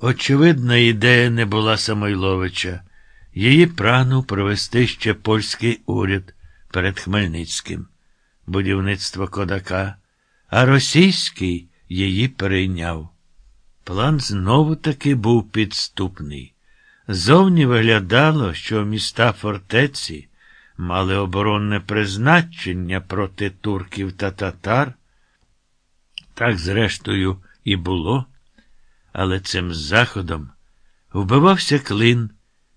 Очевидна ідея не була Самойловича. Її прагнув провести ще польський уряд перед Хмельницьким, будівництво Кодака, а російський її перейняв. План знову таки був підступний. Зовні виглядало, що міста фортеці мали оборонне призначення проти турків та татар. Так, зрештою, і було, але цим заходом вбивався клин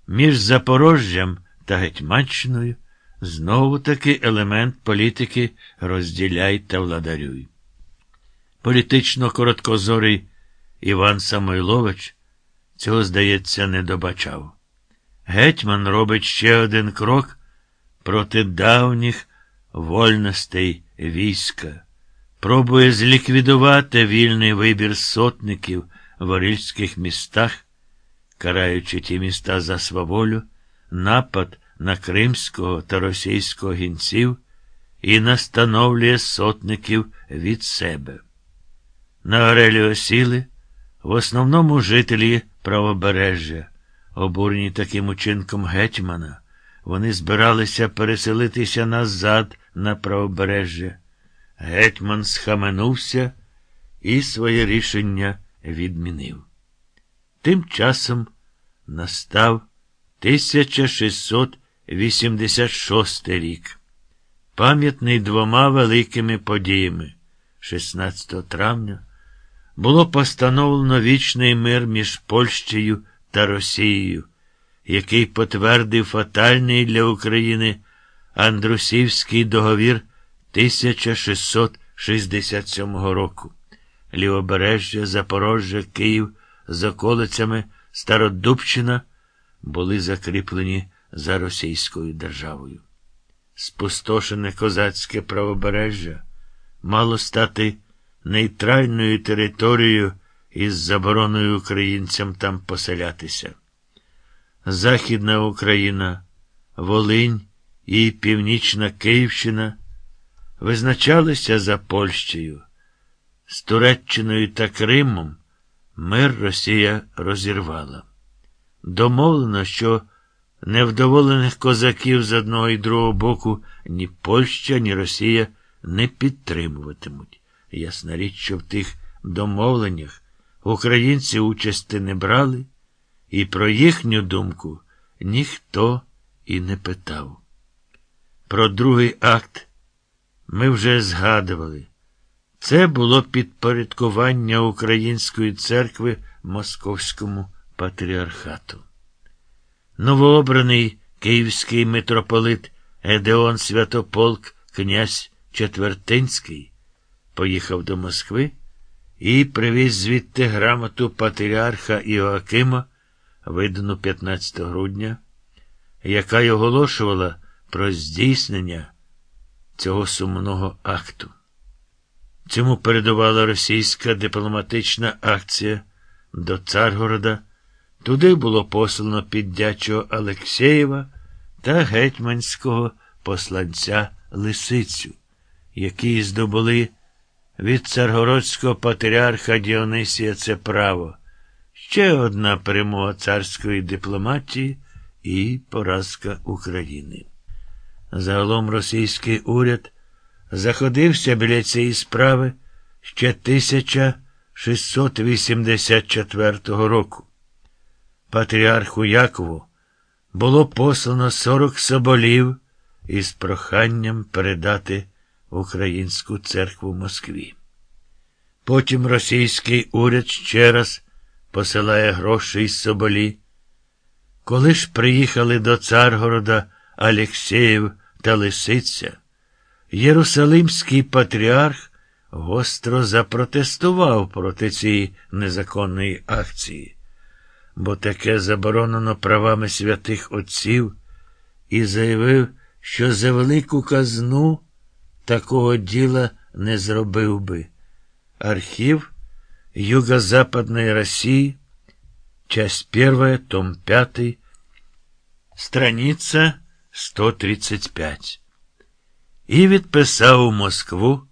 між Запорожжям та Гетьманщиною, знову таки елемент політики розділяй та владарюй. Політично короткозорий Іван Самойлович цього, здається, не добачав. Гетьман робить ще один крок проти давніх вольностей війська, пробує зліквідувати вільний вибір сотників в орільських містах, караючи ті міста за сваволю, напад на кримського та російського гінців і настановлює сотників від себе. На Орелі осіли в основному жителі правобережжя, обурені таким учинком гетьмана, вони збиралися переселитися назад на правобережжя. Гетьман схаменувся і своє рішення відмінив. Тим часом настав 1686 рік, пам'ятний двома великими подіями. 16 травня було постановлено вічний мир між Польщею та Росією, який потвердив фатальний для України Андрусівський договір 1667 року. Лівобережжя, Запорожжя, Київ з околицями Стародубщина були закріплені за Російською державою. Спустошене козацьке правобережжя мало стати нейтральною територією із забороною українцям там поселятися. Західна Україна, Волинь і Північна Київщина визначалися за Польщею. З Туреччиною та Кримом мир Росія розірвала. Домовлено, що невдоволених козаків з одного і другого боку ні Польща, ні Росія не підтримуватимуть. Ясна річ, що в тих домовленнях українці участі не брали, і про їхню думку ніхто і не питав. Про другий акт ми вже згадували. Це було підпорядкування Української церкви Московському патріархату. Новообраний київський митрополит Едеон Святополк, князь Четвертинський, поїхав до Москви і привіз звідти грамоту патріарха Іоакима, видану 15 грудня, яка й оголошувала про здійснення цього сумного акту. Цьому передувала російська дипломатична акція до Царгорода. Туди було послано піддячого Алексєєва та гетьманського посланця Лисицю, які здобули від царгородського патріарха Діонисія це право. Ще одна перемога царської дипломатії і поразка України. Загалом російський уряд заходився біля цієї справи ще 1684 року. Патріарху Якову було послано 40 соболів із проханням передати Українську церкву Москві. Потім російський уряд ще раз посилає гроші із соболі. Коли ж приїхали до Царгорода Алексєєв та Лисиця, Єрусалимський патріарх гостро запротестував проти цієї незаконної акції, бо таке заборонено правами святих отців і заявив, що за велику казну такого діла не зробив би. Архив Юго-Западной России, часть первая, том 5, страница 135. І відписав у Москву,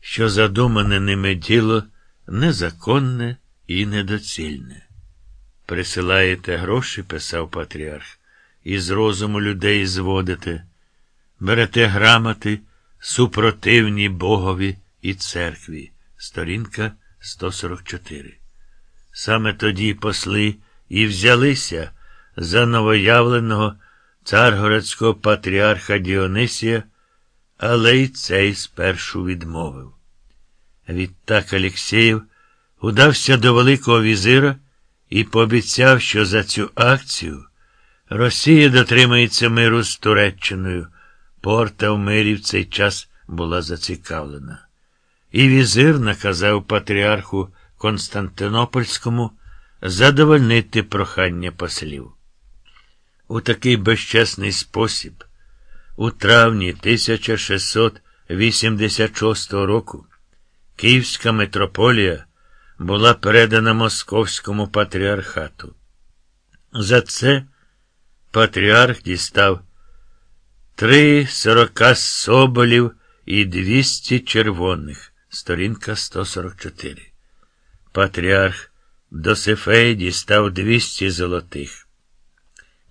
що задумане ними діло незаконне і недоцільне. Присилаєте гроші, писав патріарх, і з розуму людей зводите, берете грамоти супротивні Богові і церкві. Сторінка 144. Саме тоді посли і взялися за новоявленого царгородського патріарха Діонисія, але й цей спершу відмовив. Відтак Алєксєєв удався до Великого візира і пообіцяв, що за цю акцію Росія дотримається миру з Туреччиною. Порта в мирі в цей час була зацікавлена. І візир наказав патріарху Константинопольському задовольнити прохання послів. У такий безчесний спосіб, у травні 1686 року, Київська митрополія була передана Московському патріархату. За це патріарх дістав три сорока соболів і двісті червоних, сторінка 144. Патріарх Досифей дістав двісті золотих.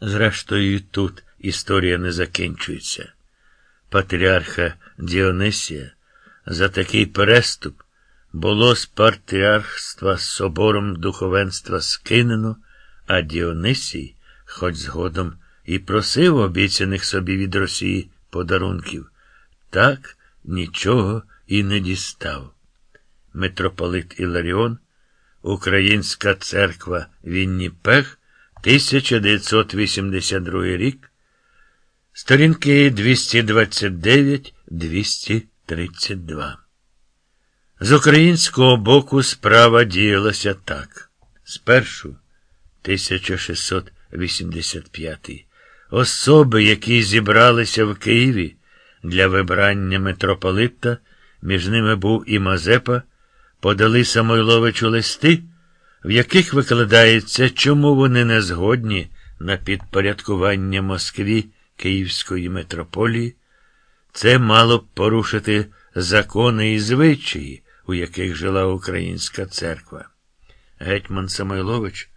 Зрештою, тут історія не закінчується. Патріарха Діонисія за такий переступ було з патріархства собором духовенства скинено, а Діонисій, хоч згодом і просив обіцяних собі від Росії подарунків, так нічого і не дістав. Митрополит Іларіон, Українська церква Вінніпех, 1982 рік, сторінки 229-232. З українського боку справа діялася так. Спершу 1685 особи, які зібралися в Києві для вибрання митрополита, між ними був і Мазепа, подали Самойловичу листи, в яких викладається, чому вони не згодні на підпорядкування Москві Київської митрополії. Це мало б порушити закони і звичаї, у яких жила українська церква. Гетьман Самойлович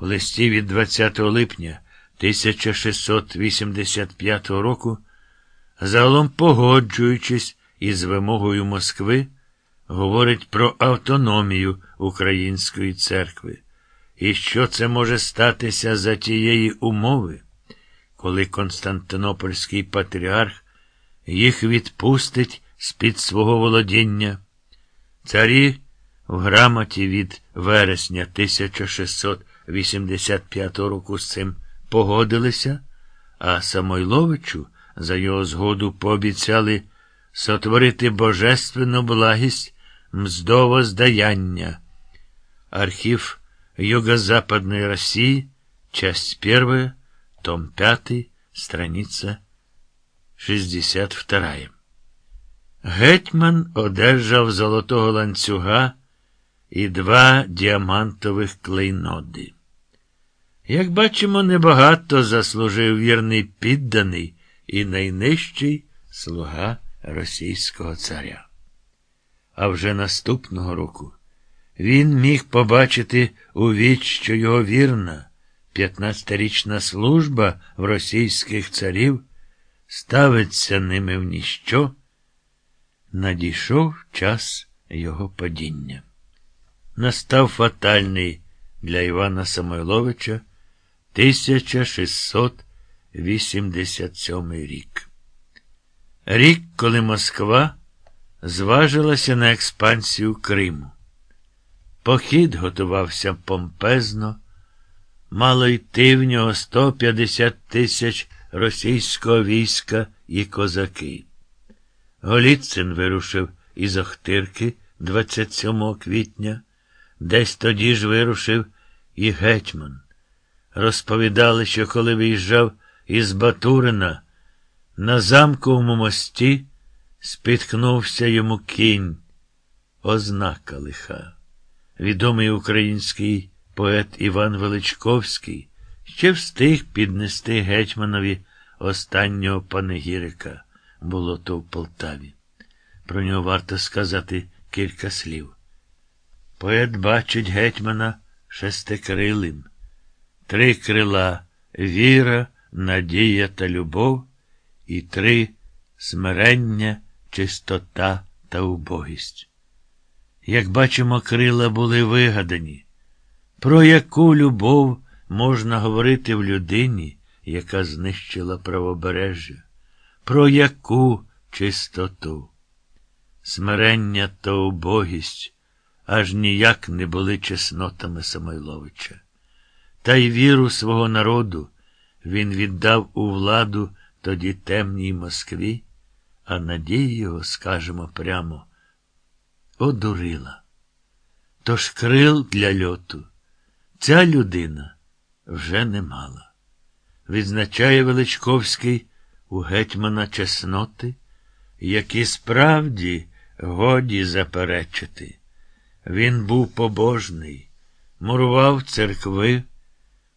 у листі від 20 липня 1685 року, загалом погоджуючись із вимогою Москви, говорить про автономію Української церкви. І що це може статися за тієї умови, коли Константинопольський патріарх їх відпустить з-під свого володіння? Царі в грамоті від вересня 1685 року з цим погодилися, а Самойловичу за його згоду пообіцяли сотворити божественну благість мздово здаяння. Архів Юго-Западной России, часть первая, том 5, страница 62. Гетьман одержав золотого ланцюга і два діамантових клейноди. Як бачимо, небагато заслужив вірний підданий і найнижчий слуга російського царя. А вже наступного року він міг побачити у віч, що його вірна, п'ятнадцятирічна служба в російських царів ставиться ними в ніщо, надійшов час його падіння. Настав фатальний для Івана Самойловича 1687 рік. Рік, коли Москва зважилася на експансію Криму. Похід готувався помпезно, мало йти в нього 150 тисяч російського війська і козаки. Голіцин вирушив із Охтирки 27 квітня, десь тоді ж вирушив і гетьман. Розповідали, що коли виїжджав із Батурина на замковому мості, спіткнувся йому кінь, ознака лиха. Відомий український поет Іван Величковський ще встиг піднести гетьманові останнього панегірика, було то в Полтаві. Про нього варто сказати кілька слів. Поет бачить гетьмана шестикрилим. Три крила віра, надія та любов, і три смирення, чистота та убогість. Як бачимо, крила були вигадані. Про яку любов можна говорити в людині, яка знищила правобережжя? Про яку чистоту? Смирення та убогість аж ніяк не були чеснотами Самойловича. Та й віру свого народу він віддав у владу тоді темній Москві, а надії його, скажемо прямо, одурила. Тож крил для льоту ця людина вже не мала. Відзначає Величковський у гетьмана чесноти, які справді годі заперечити. Він був побожний, мурував церкви,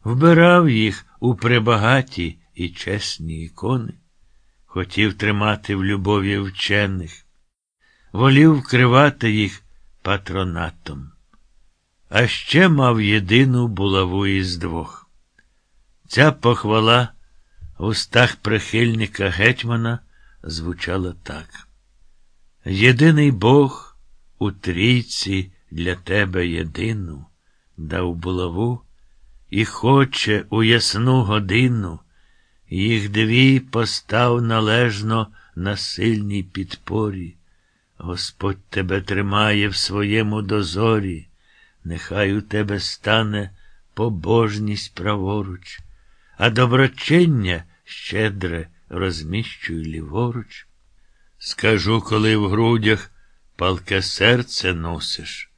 вбирав їх у прибагаті і чесні ікони, хотів тримати в любові вчених, волів вкривати їх патронатом. А ще мав єдину булаву із двох. Ця похвала в устах прихильника гетьмана звучала так. Єдиний Бог у трійці для тебе єдину дав булаву і хоче у ясну годину їх дві постав належно на сильній підпорі. Господь тебе тримає в своєму дозорі, нехай у тебе стане побожність праворуч, а доброчення щедре розміщуй ліворуч. Скажу, коли в грудях палке серце носиш,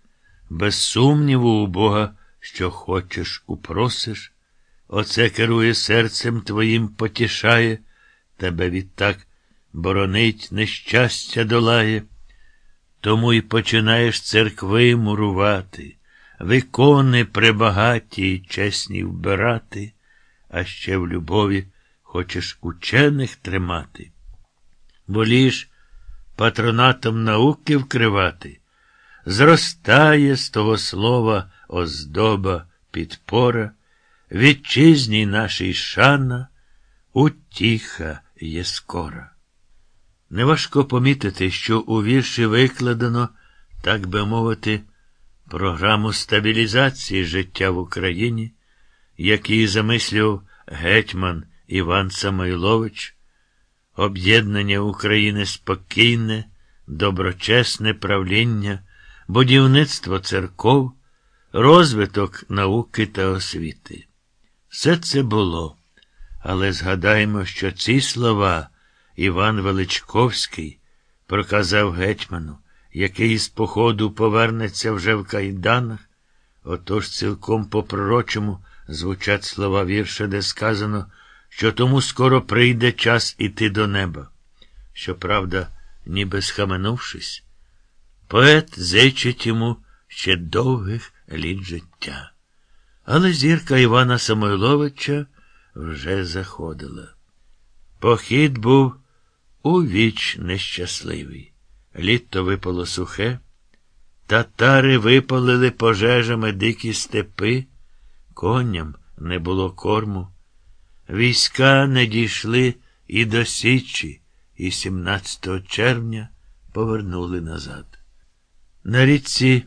без сумніву у Бога, що хочеш, упросиш, оце керує серцем твоїм потішає, тебе відтак боронить нещастя долає. Тому й починаєш церкви мурувати, викони прибагаті й чесні вбирати, а ще в любові хочеш учених тримати. Воліш патронатом науки вкривати, зростає з того слова оздоба, підпора, вітчизній нашій шана, утіха є скора. Неважко помітити, що у вірші викладено, так би мовити, програму стабілізації життя в Україні, який замислював гетьман Іван Самойлович, об'єднання України спокійне, доброчесне правління, будівництво церков, розвиток науки та освіти. Все це було, але згадаємо, що ці слова. Іван Величковський проказав гетьману, який з походу повернеться вже в кайданах. Отож цілком по пророчому звучать слова вірша, де сказано, що тому скоро прийде час іти до неба. Щоправда, ніби схаменувшись, поет зичить йому ще довгих літ життя. Але зірка Івана Самойловича вже заходила. Похід був у віч нещасливий. Літо випало сухе, татари випалили пожежами дикі степи, коням не було корму. Війська не дійшли і до Січі, і 17 червня повернули назад. На річці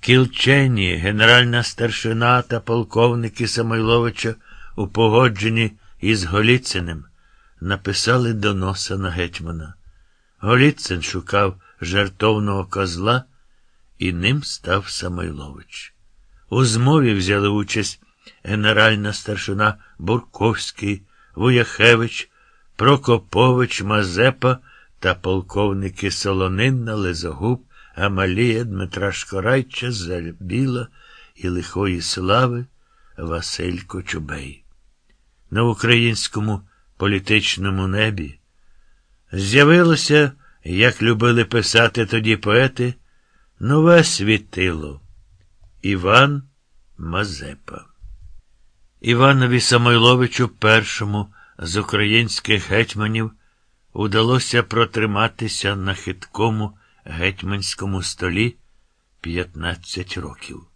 Кілчені генеральна старшина та полковники Самойловича у погодженні із Голіциним написали доноса на гетьмана. Голіцин шукав жертовного козла, і ним став Самойлович. У змові взяли участь генеральна старшина Бурковський, Вуяхевич, Прокопович, Мазепа та полковники Солонинна, Лезогуб, Амалія, Дмитра Шкорайча, Забіла і лихої слави Василь Кочубей. На українському політичному небі, з'явилося, як любили писати тоді поети, нове світило Іван Мазепа. Іванові Самойловичу першому з українських гетьманів удалося протриматися на хиткому гетьманському столі 15 років.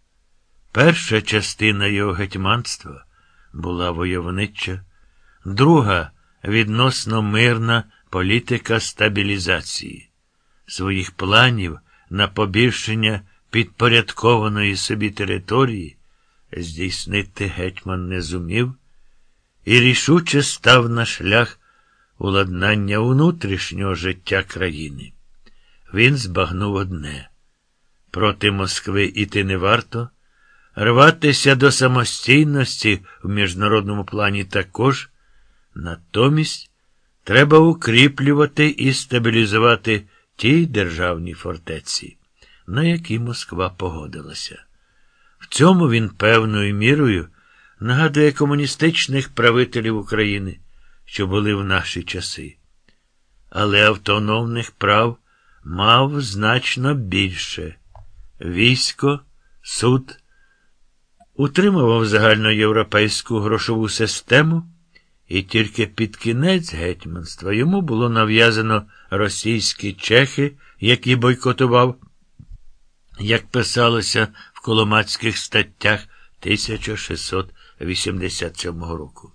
Перша частина його гетьманства була войовнича, друга відносно мирна політика стабілізації. Своїх планів на побільшення підпорядкованої собі території здійснити гетьман не зумів і рішуче став на шлях уладнання внутрішнього життя країни. Він збагнув одне проти Москви іти не варто, рватися до самостійності в міжнародному плані також, натомість треба укріплювати і стабілізувати ті державні фортеці, на які Москва погодилася. В цьому він певною мірою нагадує комуністичних правителів України, що були в наші часи. Але автономних прав мав значно більше. Військо, суд утримував загальноєвропейську грошову систему, і тільки під кінець гетьманства йому було нав'язано російські чехи, які бойкотував, як писалося в коломацьких статтях 1687 року.